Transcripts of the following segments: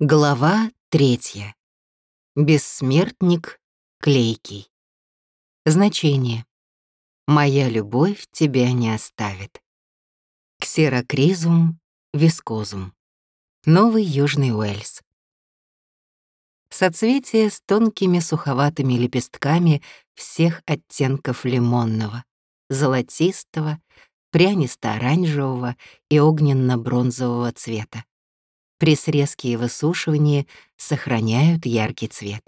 Глава третья. Бессмертник клейкий. Значение. Моя любовь тебя не оставит. Ксерокризум вискозум. Новый Южный Уэльс. Соцветие с тонкими суховатыми лепестками всех оттенков лимонного, золотистого, прянисто-оранжевого и огненно-бронзового цвета при срезке и высушивании сохраняют яркий цвет.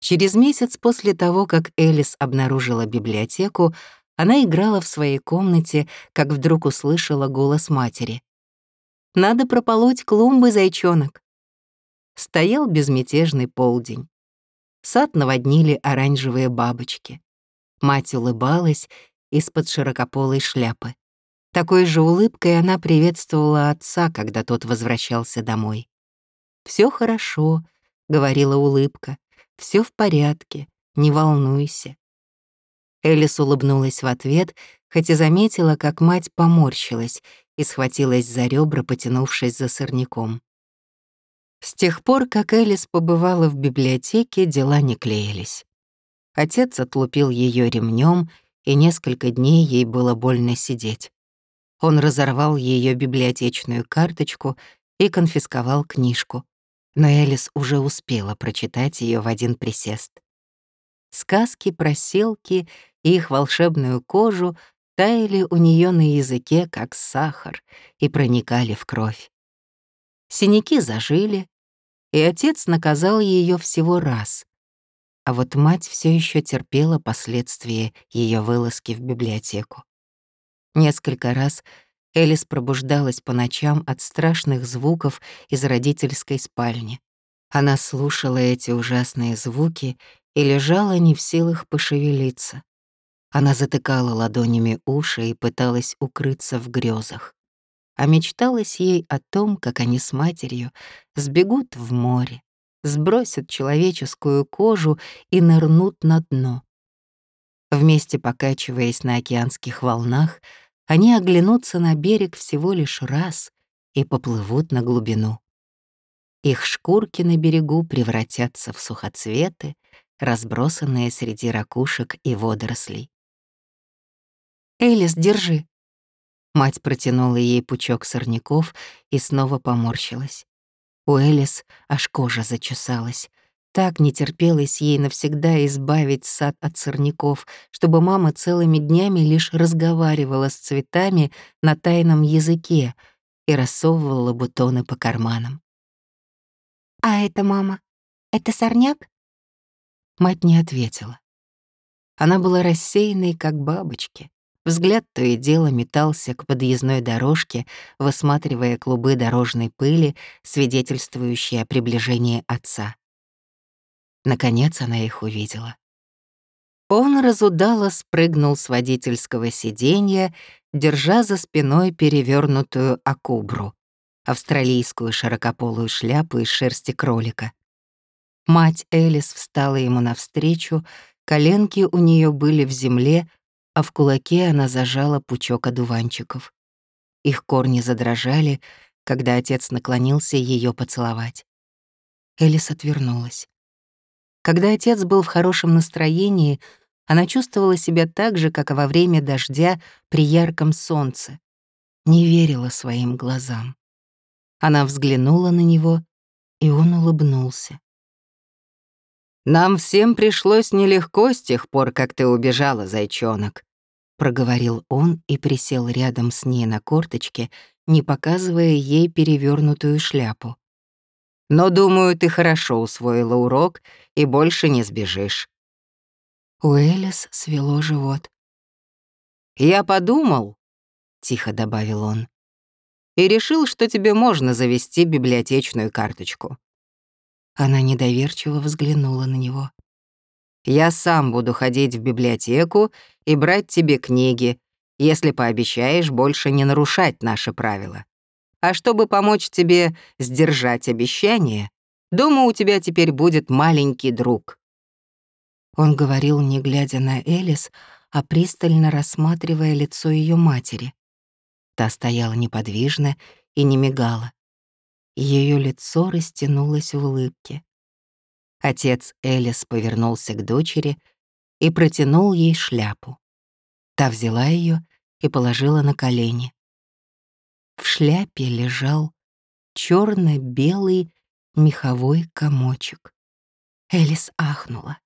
Через месяц после того, как Элис обнаружила библиотеку, она играла в своей комнате, как вдруг услышала голос матери. «Надо прополоть клумбы, зайчонок». Стоял безмятежный полдень. Сад наводнили оранжевые бабочки. Мать улыбалась из-под широкополой шляпы. Такой же улыбкой она приветствовала отца, когда тот возвращался домой. Все хорошо», — говорила улыбка, все в порядке, не волнуйся». Элис улыбнулась в ответ, хотя заметила, как мать поморщилась и схватилась за ребра, потянувшись за сорняком. С тех пор, как Элис побывала в библиотеке, дела не клеились. Отец отлупил ее ремнем, и несколько дней ей было больно сидеть. Он разорвал ее библиотечную карточку и конфисковал книжку. Но Элис уже успела прочитать ее в один присест. Сказки про селки и их волшебную кожу таяли у нее на языке, как сахар, и проникали в кровь. Синяки зажили, и отец наказал ее всего раз. А вот мать все еще терпела последствия ее вылазки в библиотеку. Несколько раз Элис пробуждалась по ночам от страшных звуков из родительской спальни. Она слушала эти ужасные звуки и лежала не в силах пошевелиться. Она затыкала ладонями уши и пыталась укрыться в грезах. А мечталось ей о том, как они с матерью сбегут в море, сбросят человеческую кожу и нырнут на дно. Вместе покачиваясь на океанских волнах, они оглянутся на берег всего лишь раз и поплывут на глубину. Их шкурки на берегу превратятся в сухоцветы, разбросанные среди ракушек и водорослей. «Элис, держи!» Мать протянула ей пучок сорняков и снова поморщилась. У Элис аж кожа зачесалась. Так не терпелось ей навсегда избавить сад от сорняков, чтобы мама целыми днями лишь разговаривала с цветами на тайном языке и рассовывала бутоны по карманам. «А это мама? Это сорняк?» Мать не ответила. Она была рассеянной, как бабочки. Взгляд то и дело метался к подъездной дорожке, высматривая клубы дорожной пыли, свидетельствующие о приближении отца. Наконец она их увидела. Он разудало спрыгнул с водительского сиденья, держа за спиной перевернутую акубру, австралийскую широкополую шляпу из шерсти кролика. Мать Элис встала ему навстречу, коленки у нее были в земле, а в кулаке она зажала пучок одуванчиков. Их корни задрожали, когда отец наклонился ее поцеловать. Элис отвернулась. Когда отец был в хорошем настроении, она чувствовала себя так же, как и во время дождя при ярком солнце. Не верила своим глазам. Она взглянула на него, и он улыбнулся. «Нам всем пришлось нелегко с тех пор, как ты убежала, зайчонок», — проговорил он и присел рядом с ней на корточке, не показывая ей перевернутую шляпу. Но, думаю, ты хорошо усвоила урок и больше не сбежишь». У Элис свело живот. «Я подумал», — тихо добавил он, «и решил, что тебе можно завести библиотечную карточку». Она недоверчиво взглянула на него. «Я сам буду ходить в библиотеку и брать тебе книги, если пообещаешь больше не нарушать наши правила. А чтобы помочь тебе сдержать обещание, думаю, у тебя теперь будет маленький друг». Он говорил, не глядя на Элис, а пристально рассматривая лицо ее матери. Та стояла неподвижно и не мигала. Ее лицо растянулось в улыбке. Отец Элис повернулся к дочери и протянул ей шляпу. Та взяла ее и положила на колени. В шляпе лежал черно белый меховой комочек. Элис ахнула.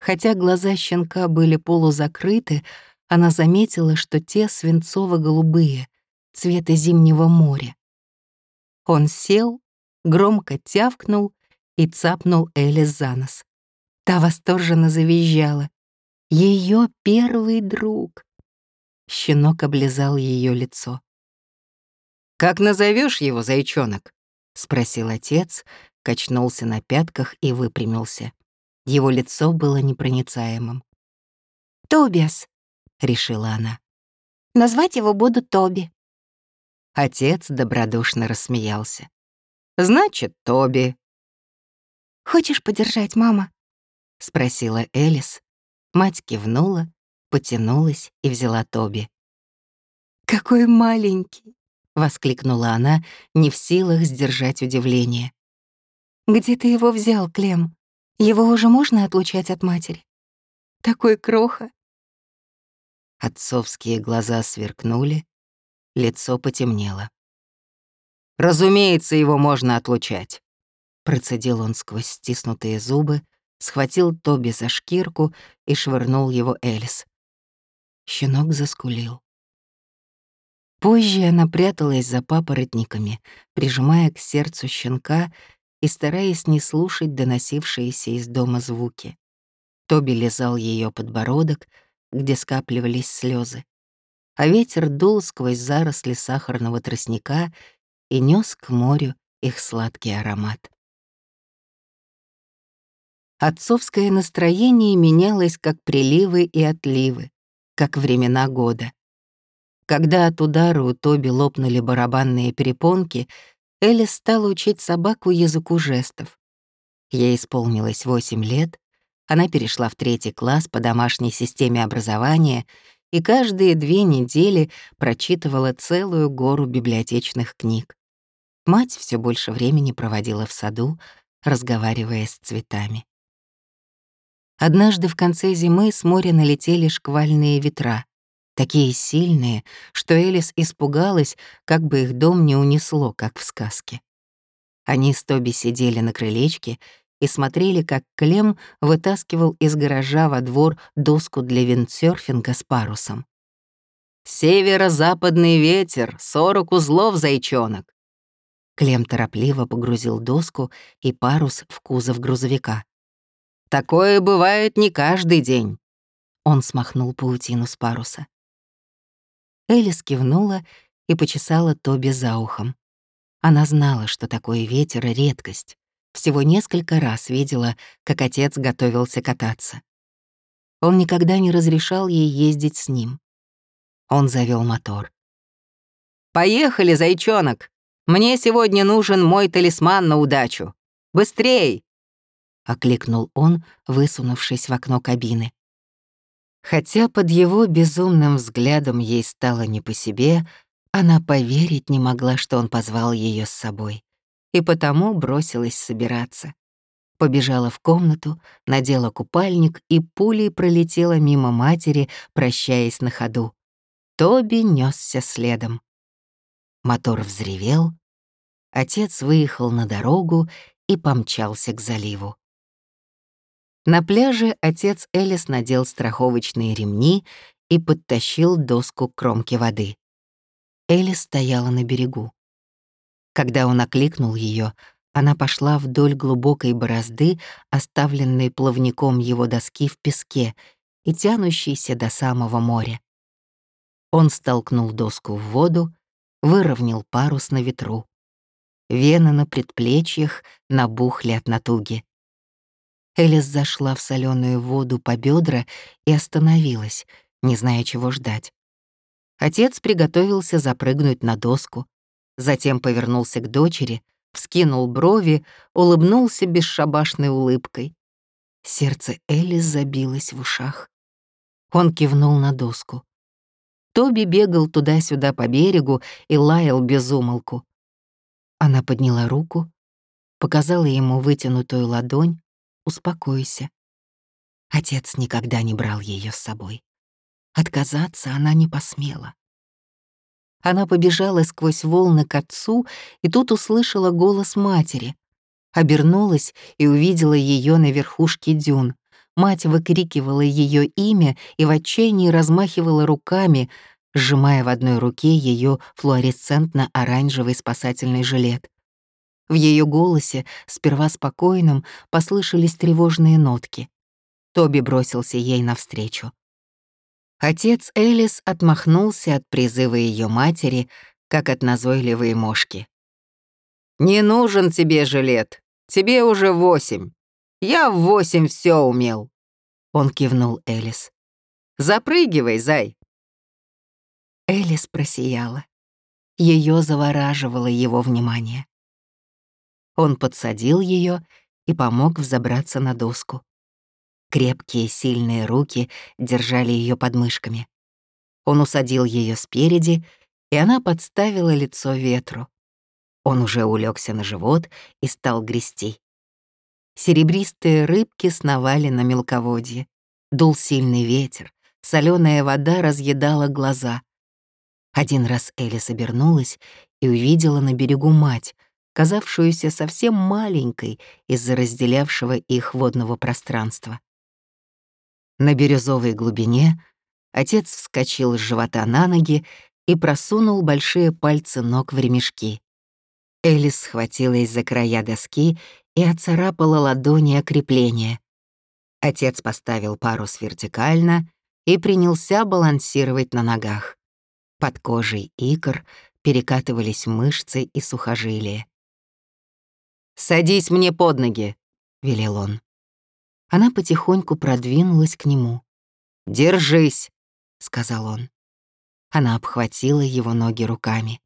Хотя глаза щенка были полузакрыты, она заметила, что те свинцово-голубые, цвета зимнего моря. Он сел, громко тявкнул и цапнул Элис за нос. Та восторженно завизжала. Ее первый друг. Щенок облизал ее лицо. «Как назовешь его, зайчонок?» — спросил отец, качнулся на пятках и выпрямился. Его лицо было непроницаемым. «Тобиас», — решила она. «Назвать его буду Тоби». Отец добродушно рассмеялся. «Значит, Тоби». «Хочешь подержать, мама?» — спросила Элис. Мать кивнула, потянулась и взяла Тоби. «Какой маленький!» — воскликнула она, не в силах сдержать удивление. «Где ты его взял, Клем? Его уже можно отлучать от матери? Такой кроха!» Отцовские глаза сверкнули, лицо потемнело. «Разумеется, его можно отлучать», — процедил он сквозь стиснутые зубы, схватил Тоби за шкирку и швырнул его Элис. Щенок заскулил. Позже она пряталась за папоротниками, прижимая к сердцу щенка и стараясь не слушать доносившиеся из дома звуки. Тоби лизал ее подбородок, где скапливались слезы, а ветер дул сквозь заросли сахарного тростника и нес к морю их сладкий аромат. Отцовское настроение менялось как приливы и отливы, как времена года. Когда от удара у Тоби лопнули барабанные перепонки, Элис стала учить собаку языку жестов. Ей исполнилось 8 лет, она перешла в третий класс по домашней системе образования и каждые две недели прочитывала целую гору библиотечных книг. Мать все больше времени проводила в саду, разговаривая с цветами. Однажды в конце зимы с моря налетели шквальные ветра, такие сильные, что Элис испугалась, как бы их дом не унесло, как в сказке. Они с Тоби сидели на крылечке и смотрели, как Клем вытаскивал из гаража во двор доску для виндсерфинга с парусом. «Северо-западный ветер, сорок узлов, зайчонок!» Клем торопливо погрузил доску и парус в кузов грузовика. «Такое бывает не каждый день!» Он смахнул паутину с паруса. Элис кивнула и почесала Тоби за ухом. Она знала, что такой ветер — редкость. Всего несколько раз видела, как отец готовился кататься. Он никогда не разрешал ей ездить с ним. Он завел мотор. «Поехали, зайчонок! Мне сегодня нужен мой талисман на удачу! Быстрей!» — окликнул он, высунувшись в окно кабины. Хотя под его безумным взглядом ей стало не по себе, она поверить не могла, что он позвал ее с собой, и потому бросилась собираться. Побежала в комнату, надела купальник и пулей пролетела мимо матери, прощаясь на ходу. Тоби несся следом. Мотор взревел, отец выехал на дорогу и помчался к заливу. На пляже отец Элис надел страховочные ремни и подтащил доску к кромке воды. Элис стояла на берегу. Когда он окликнул ее, она пошла вдоль глубокой борозды, оставленной плавником его доски в песке и тянущейся до самого моря. Он столкнул доску в воду, выровнял парус на ветру. Вены на предплечьях набухли от натуги. Элис зашла в соленую воду по бедра и остановилась, не зная, чего ждать. Отец приготовился запрыгнуть на доску, затем повернулся к дочери, вскинул брови, улыбнулся бесшабашной улыбкой. Сердце Элис забилось в ушах. Он кивнул на доску. Тоби бегал туда-сюда по берегу и лаял без умолку. Она подняла руку, показала ему вытянутую ладонь. «Успокойся». Отец никогда не брал ее с собой. Отказаться она не посмела. Она побежала сквозь волны к отцу и тут услышала голос матери. Обернулась и увидела ее на верхушке дюн. Мать выкрикивала ее имя и в отчаянии размахивала руками, сжимая в одной руке ее флуоресцентно-оранжевый спасательный жилет. В ее голосе, сперва спокойным, послышались тревожные нотки. Тоби бросился ей навстречу. Отец Элис отмахнулся от призыва ее матери, как от назойливой мошки. «Не нужен тебе жилет, тебе уже восемь. Я в восемь все умел». Он кивнул Элис. «Запрыгивай, зай». Элис просияла. Ее завораживало его внимание. Он подсадил ее и помог взобраться на доску. Крепкие, сильные руки держали ее подмышками. Он усадил ее спереди, и она подставила лицо ветру. Он уже улегся на живот и стал грести. Серебристые рыбки сновали на мелководье. Дул сильный ветер, соленая вода разъедала глаза. Один раз Элис обернулась и увидела на берегу мать, казавшуюся совсем маленькой из-за разделявшего их водного пространства. На бирюзовой глубине отец вскочил с живота на ноги и просунул большие пальцы ног в ремешки. Элис схватилась за края доски и оцарапала ладони окрепления. Отец поставил парус вертикально и принялся балансировать на ногах. Под кожей икр перекатывались мышцы и сухожилия. «Садись мне под ноги», — велел он. Она потихоньку продвинулась к нему. «Держись», — сказал он. Она обхватила его ноги руками.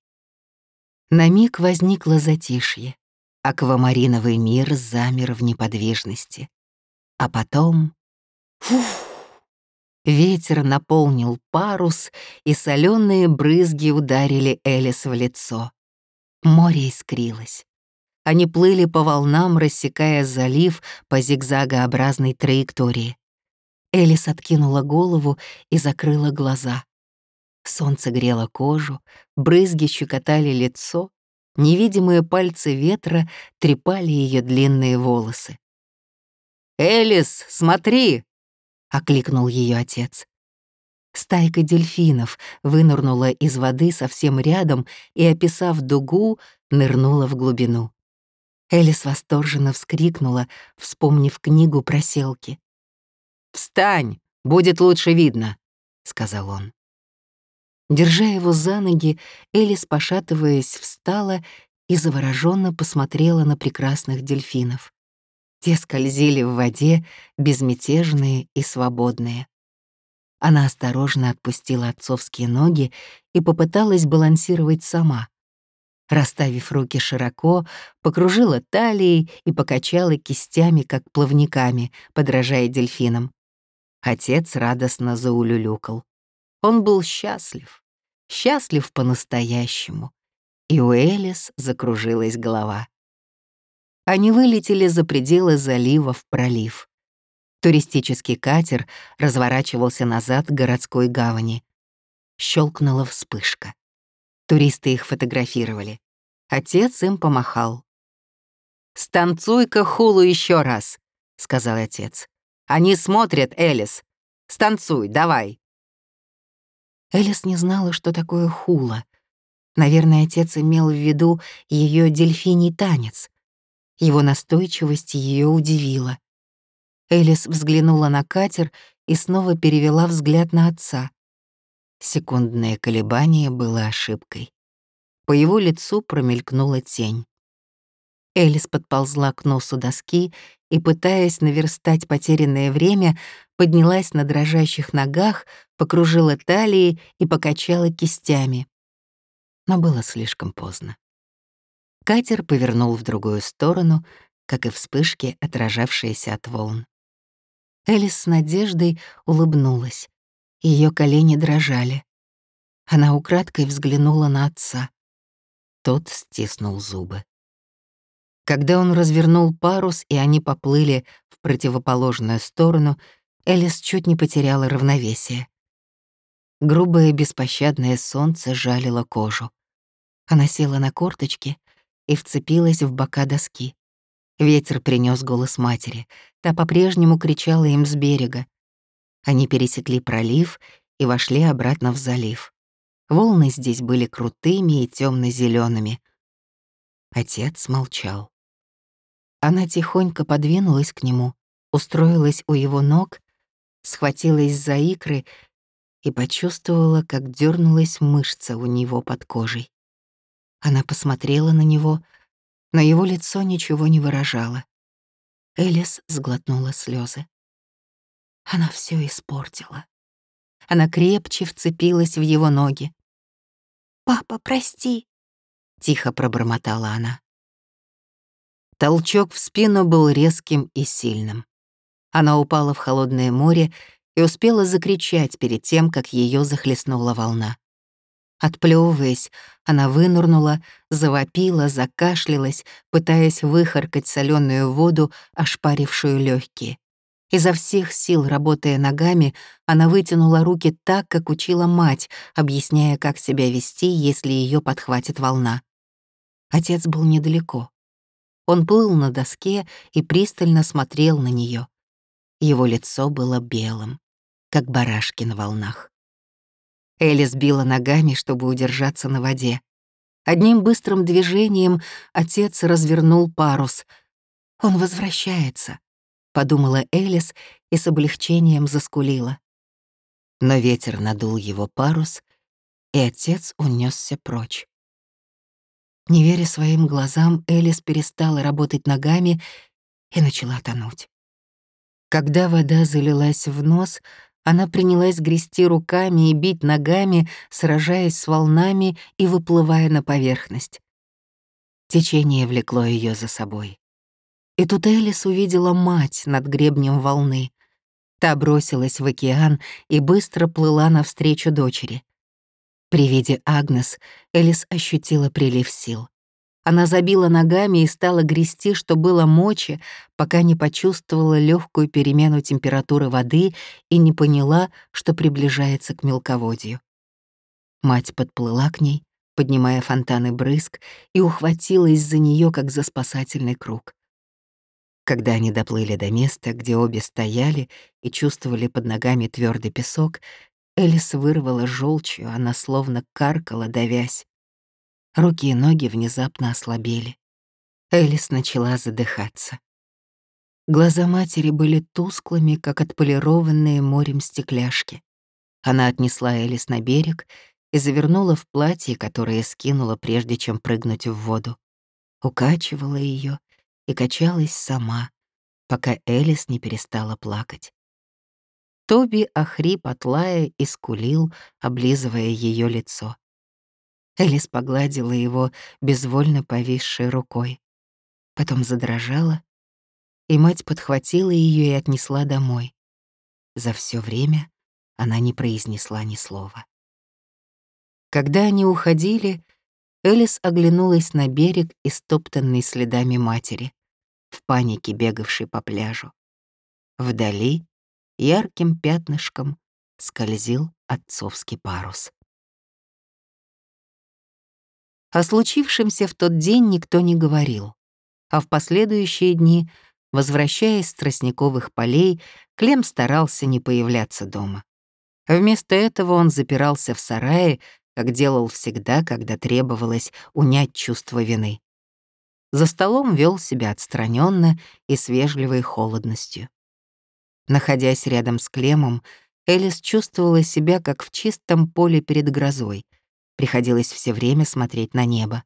На миг возникло затишье. Аквамариновый мир замер в неподвижности. А потом... Фух! Ветер наполнил парус, и соленые брызги ударили Элис в лицо. Море искрилось. Они плыли по волнам, рассекая залив по зигзагообразной траектории. Элис откинула голову и закрыла глаза. Солнце грело кожу, брызги щекотали лицо, невидимые пальцы ветра трепали ее длинные волосы. «Элис, смотри!» — окликнул ее отец. Стайка дельфинов вынырнула из воды совсем рядом и, описав дугу, нырнула в глубину. Элис восторженно вскрикнула, вспомнив книгу про селки. «Встань, будет лучше видно», — сказал он. Держа его за ноги, Элис, пошатываясь, встала и завороженно посмотрела на прекрасных дельфинов. Те скользили в воде, безмятежные и свободные. Она осторожно отпустила отцовские ноги и попыталась балансировать сама. Расставив руки широко, покружила талией и покачала кистями, как плавниками, подражая дельфинам. Отец радостно заулюлюкал. Он был счастлив, счастлив по-настоящему. И у Элис закружилась голова. Они вылетели за пределы залива в пролив. Туристический катер разворачивался назад к городской гавани. Щелкнула вспышка. Туристы их фотографировали. Отец им помахал. «Станцуй-ка хулу еще раз», — сказал отец. «Они смотрят, Элис. Станцуй, давай». Элис не знала, что такое хула. Наверное, отец имел в виду ее дельфиний танец. Его настойчивость ее удивила. Элис взглянула на катер и снова перевела взгляд на отца. Секундное колебание было ошибкой. По его лицу промелькнула тень. Элис подползла к носу доски и, пытаясь наверстать потерянное время, поднялась на дрожащих ногах, покружила талией и покачала кистями. Но было слишком поздно. Катер повернул в другую сторону, как и вспышки, отражавшиеся от волн. Элис с надеждой улыбнулась. Ее колени дрожали. Она украдкой взглянула на отца. Тот стиснул зубы. Когда он развернул парус, и они поплыли в противоположную сторону, Элис чуть не потеряла равновесие. Грубое беспощадное солнце жалило кожу. Она села на корточки и вцепилась в бока доски. Ветер принес голос матери. Та по-прежнему кричала им с берега. Они пересекли пролив и вошли обратно в залив. Волны здесь были крутыми и темно зелеными Отец молчал. Она тихонько подвинулась к нему, устроилась у его ног, схватилась за икры и почувствовала, как дернулась мышца у него под кожей. Она посмотрела на него, но его лицо ничего не выражало. Элис сглотнула слезы. Она все испортила. Она крепче вцепилась в его ноги. «Папа, прости!» — тихо пробормотала она. Толчок в спину был резким и сильным. Она упала в холодное море и успела закричать перед тем, как ее захлестнула волна. Отплевываясь, она вынырнула, завопила, закашлялась, пытаясь выхаркать соленую воду, ошпарившую легкие. Изо всех сил, работая ногами, она вытянула руки так, как учила мать, объясняя, как себя вести, если ее подхватит волна. Отец был недалеко. Он плыл на доске и пристально смотрел на нее. Его лицо было белым, как барашки на волнах. Элли сбила ногами, чтобы удержаться на воде. Одним быстрым движением отец развернул парус. «Он возвращается», — подумала Элис и с облегчением заскулила. Но ветер надул его парус, и отец унесся прочь. Не веря своим глазам, Элис перестала работать ногами и начала тонуть. Когда вода залилась в нос, она принялась грести руками и бить ногами, сражаясь с волнами и выплывая на поверхность. Течение влекло ее за собой. И тут Элис увидела мать над гребнем волны. Та бросилась в океан и быстро плыла навстречу дочери. При виде Агнес Элис ощутила прилив сил. Она забила ногами и стала грести, что было мочи, пока не почувствовала легкую перемену температуры воды и не поняла, что приближается к мелководью. Мать подплыла к ней, поднимая фонтаны брызг, и ухватилась за нее, как за спасательный круг. Когда они доплыли до места, где обе стояли и чувствовали под ногами твердый песок, Элис вырвала желчью, она словно каркала, давясь. Руки и ноги внезапно ослабели. Элис начала задыхаться. Глаза матери были тусклыми, как отполированные морем стекляшки. Она отнесла Элис на берег и завернула в платье, которое скинула, прежде чем прыгнуть в воду. Укачивала ее и качалась сама, пока Элис не перестала плакать. Тоби охрип от лая и скулил, облизывая ее лицо. Элис погладила его безвольно повисшей рукой. Потом задрожала, и мать подхватила ее и отнесла домой. За все время она не произнесла ни слова. Когда они уходили, Элис оглянулась на берег, истоптанный следами матери, в панике бегавшей по пляжу. Вдали ярким пятнышком скользил отцовский парус. О случившемся в тот день никто не говорил, а в последующие дни, возвращаясь с тростниковых полей, Клем старался не появляться дома. Вместо этого он запирался в сарае, как делал всегда, когда требовалось унять чувство вины. За столом вел себя отстраненно и с вежливой холодностью. Находясь рядом с Клемом, Элис чувствовала себя как в чистом поле перед грозой — Приходилось все время смотреть на небо.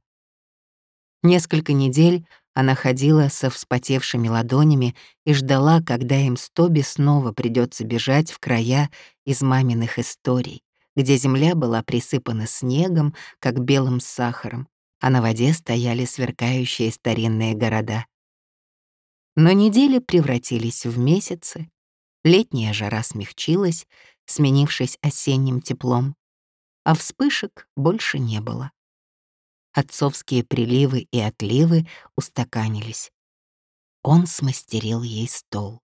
Несколько недель она ходила со вспотевшими ладонями и ждала, когда им с Тоби снова придется бежать в края из маминых историй, где земля была присыпана снегом, как белым сахаром, а на воде стояли сверкающие старинные города. Но недели превратились в месяцы, летняя жара смягчилась, сменившись осенним теплом а вспышек больше не было. Отцовские приливы и отливы устаканились. Он смастерил ей стол.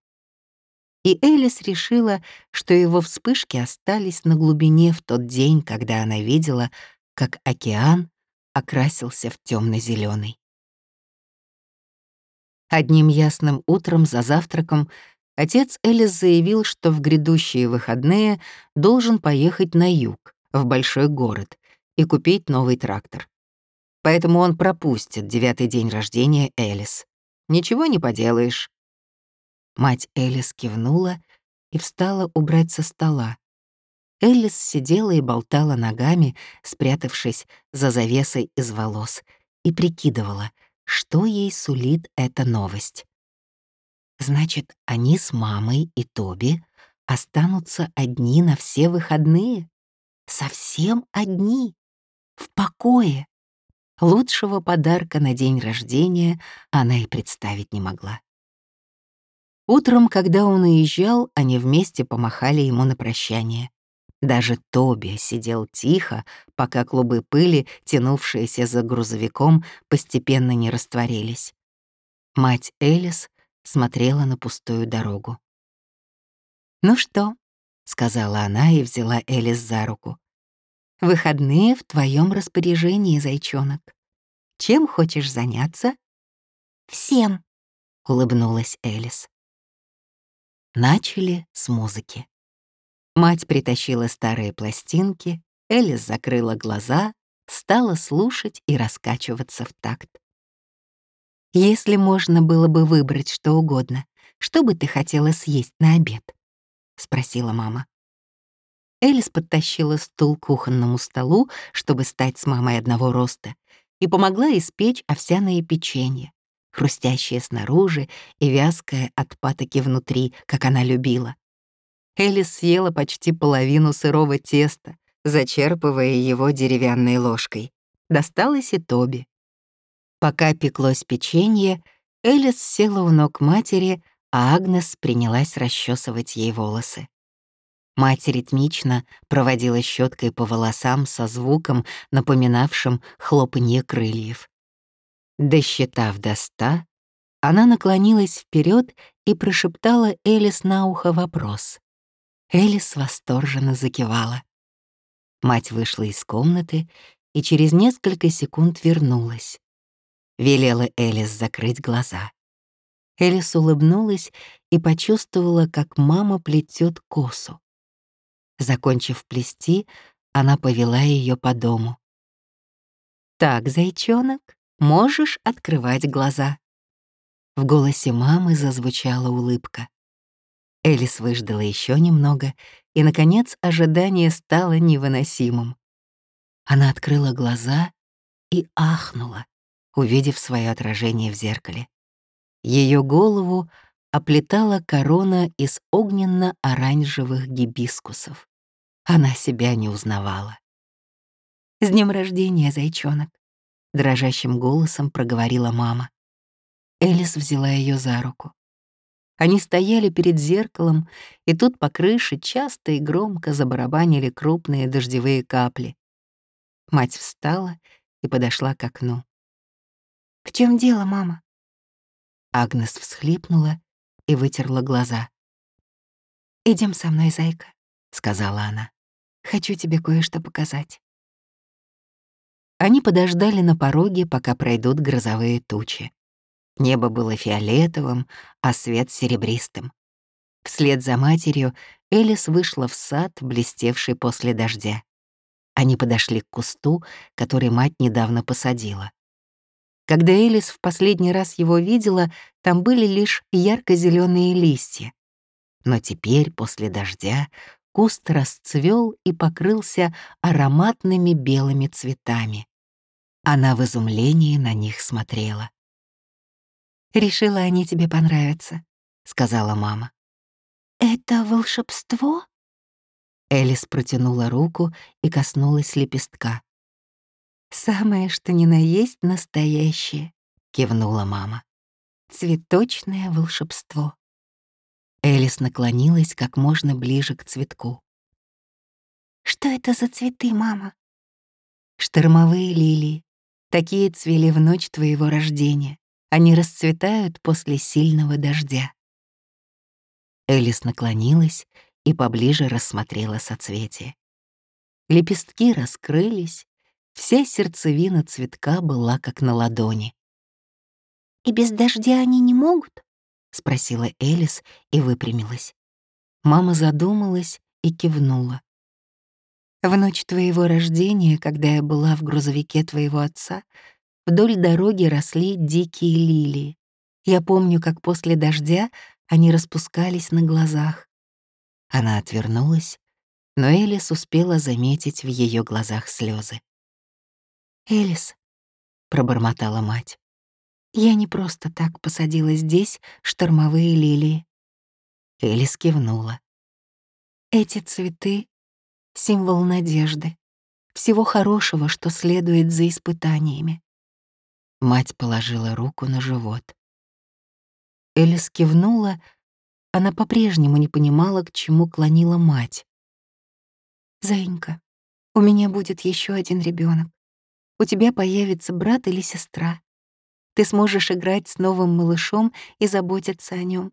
И Элис решила, что его вспышки остались на глубине в тот день, когда она видела, как океан окрасился в темно зеленый Одним ясным утром за завтраком отец Элис заявил, что в грядущие выходные должен поехать на юг, в большой город, и купить новый трактор. Поэтому он пропустит девятый день рождения Элис. Ничего не поделаешь. Мать Элис кивнула и встала убрать со стола. Элис сидела и болтала ногами, спрятавшись за завесой из волос, и прикидывала — что ей сулит эта новость. Значит, они с мамой и Тоби останутся одни на все выходные? Совсем одни? В покое? Лучшего подарка на день рождения она и представить не могла. Утром, когда он уезжал, они вместе помахали ему на прощание. Даже Тоби сидел тихо, пока клубы пыли, тянувшиеся за грузовиком, постепенно не растворились. Мать Элис смотрела на пустую дорогу. «Ну что?» — сказала она и взяла Элис за руку. «Выходные в твоем распоряжении, зайчонок. Чем хочешь заняться?» «Всем», — улыбнулась Элис. Начали с музыки. Мать притащила старые пластинки, Элис закрыла глаза, стала слушать и раскачиваться в такт. «Если можно было бы выбрать что угодно, что бы ты хотела съесть на обед?» — спросила мама. Элис подтащила стул к кухонному столу, чтобы стать с мамой одного роста, и помогла испечь овсяное печенье, хрустящее снаружи и вязкое от патоки внутри, как она любила. Элис съела почти половину сырого теста, зачерпывая его деревянной ложкой. Досталось и Тоби. Пока пеклось печенье, Элис села у ног матери, а Агнес принялась расчесывать ей волосы. Мать ритмично проводила щеткой по волосам со звуком, напоминавшим хлопанье крыльев. Досчитав до ста, она наклонилась вперед и прошептала Элис на ухо вопрос. Элис восторженно закивала. Мать вышла из комнаты и через несколько секунд вернулась. Велела Элис закрыть глаза. Элис улыбнулась и почувствовала, как мама плетет косу. Закончив плести, она повела ее по дому. «Так, зайчонок, можешь открывать глаза». В голосе мамы зазвучала улыбка. Элис выждала еще немного, и, наконец, ожидание стало невыносимым. Она открыла глаза и ахнула, увидев свое отражение в зеркале. Ее голову оплетала корона из огненно-оранжевых гибискусов. Она себя не узнавала. «С днем рождения, зайчонок!» — дрожащим голосом проговорила мама. Элис взяла ее за руку. Они стояли перед зеркалом, и тут по крыше часто и громко забарабанили крупные дождевые капли. Мать встала и подошла к окну. «В чем дело, мама?» Агнес всхлипнула и вытерла глаза. Идем со мной, зайка», — сказала она. «Хочу тебе кое-что показать». Они подождали на пороге, пока пройдут грозовые тучи. Небо было фиолетовым, а свет — серебристым. Вслед за матерью Элис вышла в сад, блестевший после дождя. Они подошли к кусту, который мать недавно посадила. Когда Элис в последний раз его видела, там были лишь ярко зеленые листья. Но теперь, после дождя, куст расцвел и покрылся ароматными белыми цветами. Она в изумлении на них смотрела. Решила, они тебе понравятся», — сказала мама. «Это волшебство?» Элис протянула руку и коснулась лепестка. «Самое, что ни на есть настоящее», — кивнула мама. «Цветочное волшебство». Элис наклонилась как можно ближе к цветку. «Что это за цветы, мама?» «Штормовые лилии. Такие цвели в ночь твоего рождения. Они расцветают после сильного дождя. Элис наклонилась и поближе рассмотрела соцветие. Лепестки раскрылись, вся сердцевина цветка была как на ладони. «И без дождя они не могут?» — спросила Элис и выпрямилась. Мама задумалась и кивнула. В ночь твоего рождения, когда я была в грузовике твоего отца, вдоль дороги росли дикие лилии. Я помню, как после дождя они распускались на глазах. Она отвернулась, но Элис успела заметить в ее глазах слезы. «Элис», — пробормотала мать, — «я не просто так посадила здесь штормовые лилии». Элис кивнула. «Эти цветы — символ надежды, всего хорошего, что следует за испытаниями». Мать положила руку на живот. Элис кивнула, она по-прежнему не понимала, к чему клонила мать. «Заинька, у меня будет еще один ребенок. У тебя появится брат или сестра. Ты сможешь играть с новым малышом и заботиться о нем.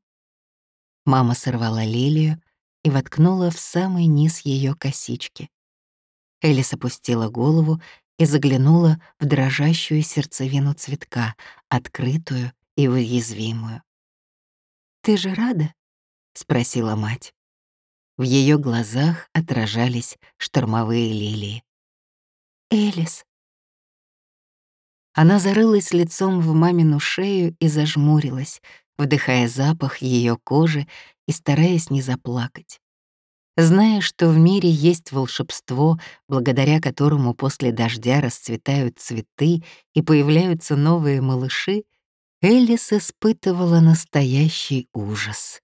Мама сорвала лилию и воткнула в самый низ ее косички. Элис опустила голову и заглянула в дрожащую сердцевину цветка, открытую и уязвимую. «Ты же рада?» — спросила мать. В ее глазах отражались штормовые лилии. «Элис». Она зарылась лицом в мамину шею и зажмурилась, вдыхая запах ее кожи и стараясь не заплакать. Зная, что в мире есть волшебство, благодаря которому после дождя расцветают цветы и появляются новые малыши, Элис испытывала настоящий ужас.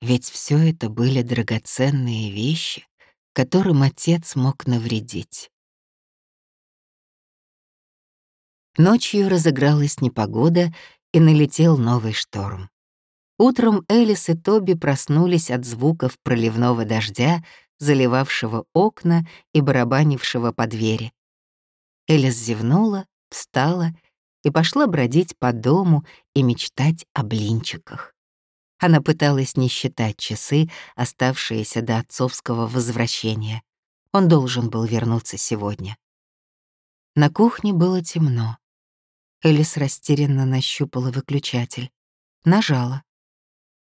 Ведь все это были драгоценные вещи, которым отец мог навредить. Ночью разыгралась непогода, и налетел новый шторм. Утром Элис и Тоби проснулись от звуков проливного дождя, заливавшего окна и барабанившего по двери. Элис зевнула, встала и пошла бродить по дому и мечтать о блинчиках. Она пыталась не считать часы, оставшиеся до отцовского возвращения. Он должен был вернуться сегодня. На кухне было темно. Элис растерянно нащупала выключатель. Нажала.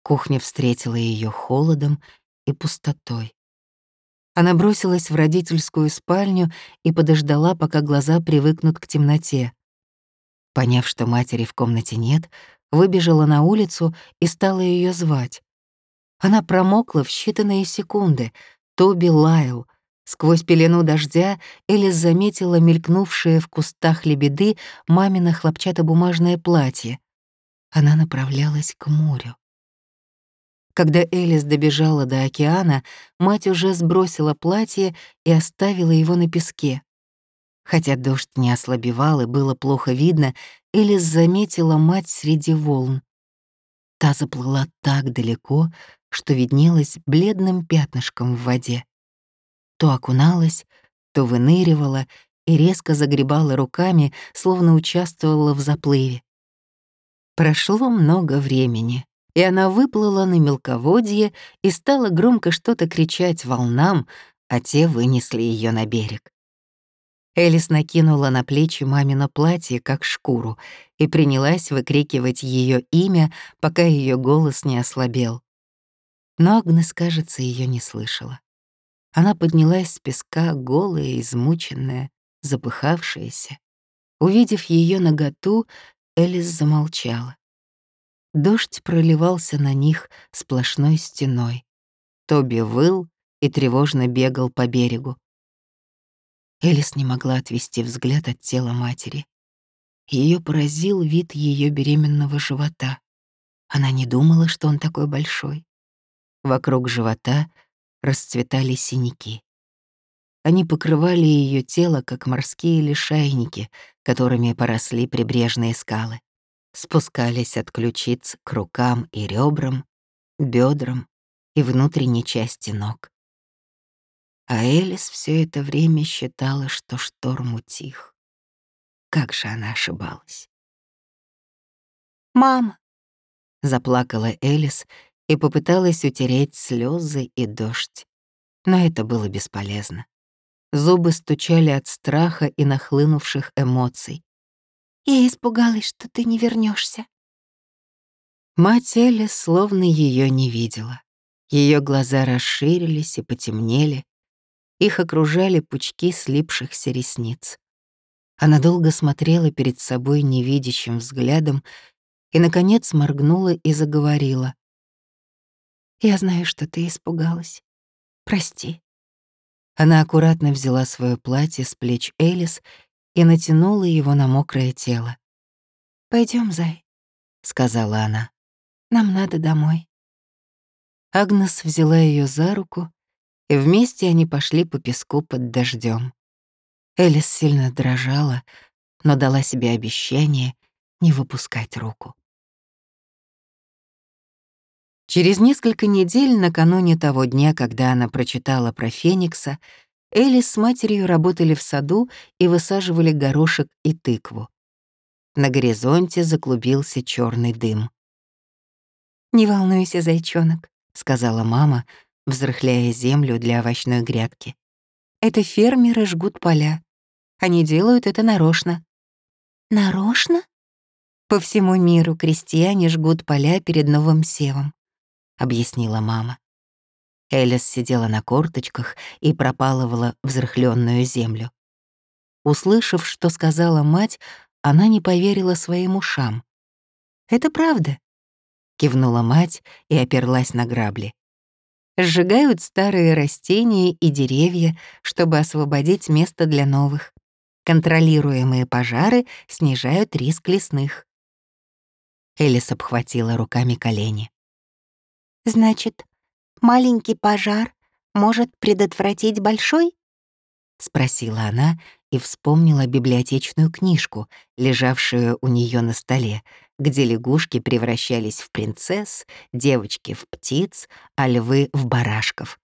Кухня встретила ее холодом и пустотой. Она бросилась в родительскую спальню и подождала, пока глаза привыкнут к темноте. Поняв, что матери в комнате нет, выбежала на улицу и стала ее звать. Она промокла в считанные секунды. Тоби лаял. Сквозь пелену дождя Элис заметила мелькнувшее в кустах лебеды мамино хлопчатобумажное платье. Она направлялась к морю. Когда Элис добежала до океана, мать уже сбросила платье и оставила его на песке. Хотя дождь не ослабевал и было плохо видно, Элис заметила мать среди волн. Та заплыла так далеко, что виднелась бледным пятнышком в воде. То окуналась, то выныривала и резко загребала руками, словно участвовала в заплыве. Прошло много времени, и она выплыла на мелководье и стала громко что-то кричать волнам, а те вынесли ее на берег. Элис накинула на плечи мамино платье, как шкуру, и принялась выкрикивать ее имя, пока ее голос не ослабел. Но Агнес, кажется, ее не слышала. Она поднялась с песка, голая, измученная, запыхавшаяся. Увидев ее наготу, Элис замолчала. Дождь проливался на них сплошной стеной. Тоби выл и тревожно бегал по берегу. Элис не могла отвести взгляд от тела матери. Ее поразил вид ее беременного живота. Она не думала, что он такой большой. Вокруг живота расцветали синяки. Они покрывали ее тело, как морские лишайники, которыми поросли прибрежные скалы. Спускались от ключиц к рукам и ребрам, бедрам и внутренней части ног. А Элис все это время считала, что шторм утих. Как же она ошибалась. «Мама!» — заплакала Элис и попыталась утереть слезы и дождь. Но это было бесполезно. Зубы стучали от страха и нахлынувших эмоций. «Я испугалась, что ты не вернешься. Мать Элис словно ее не видела. Ее глаза расширились и потемнели. Их окружали пучки слипшихся ресниц. Она долго смотрела перед собой невидящим взглядом и, наконец, моргнула и заговорила. «Я знаю, что ты испугалась. Прости». Она аккуратно взяла свое платье с плеч Элис и натянула его на мокрое тело. Пойдем, Зай», — сказала она. «Нам надо домой». Агнес взяла ее за руку, и вместе они пошли по песку под дождем. Элис сильно дрожала, но дала себе обещание не выпускать руку. Через несколько недель, накануне того дня, когда она прочитала про Феникса, Элис с матерью работали в саду и высаживали горошек и тыкву. На горизонте заклубился черный дым. «Не волнуйся, зайчонок», — сказала мама, взрыхляя землю для овощной грядки. «Это фермеры жгут поля. Они делают это нарочно». «Нарочно?» По всему миру крестьяне жгут поля перед новым севом объяснила мама. Элис сидела на корточках и пропалывала взрыхленную землю. Услышав, что сказала мать, она не поверила своим ушам. «Это правда», — кивнула мать и оперлась на грабли. «Сжигают старые растения и деревья, чтобы освободить место для новых. Контролируемые пожары снижают риск лесных». Элис обхватила руками колени. Значит, маленький пожар может предотвратить большой? Спросила она и вспомнила библиотечную книжку, лежавшую у нее на столе, где лягушки превращались в принцесс, девочки в птиц, а львы в барашков.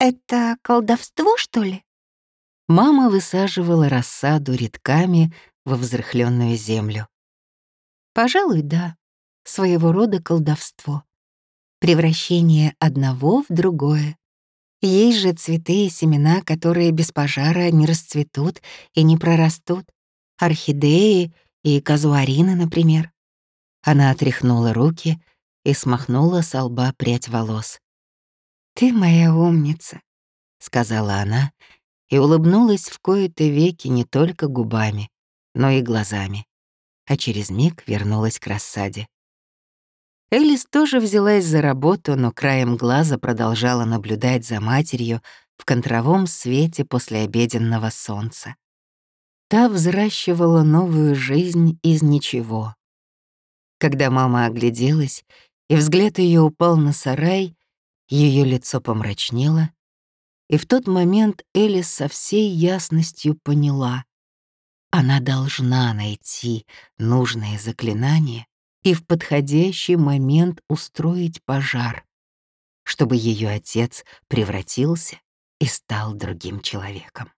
«Это колдовство, что ли?» Мама высаживала рассаду редками во взрыхленную землю. «Пожалуй, да. Своего рода колдовство превращение одного в другое. Есть же цветы и семена, которые без пожара не расцветут и не прорастут. Орхидеи и казуарины, например. Она отряхнула руки и смахнула с лба прядь волос. «Ты моя умница», — сказала она и улыбнулась в кои-то веки не только губами, но и глазами, а через миг вернулась к рассаде. Элис тоже взялась за работу, но краем глаза продолжала наблюдать за матерью в контровом свете после обеденного солнца. Та взращивала новую жизнь из ничего. Когда мама огляделась, и взгляд ее упал на сарай, ее лицо помрачнело, и в тот момент Элис со всей ясностью поняла — она должна найти нужное заклинание и в подходящий момент устроить пожар, чтобы ее отец превратился и стал другим человеком.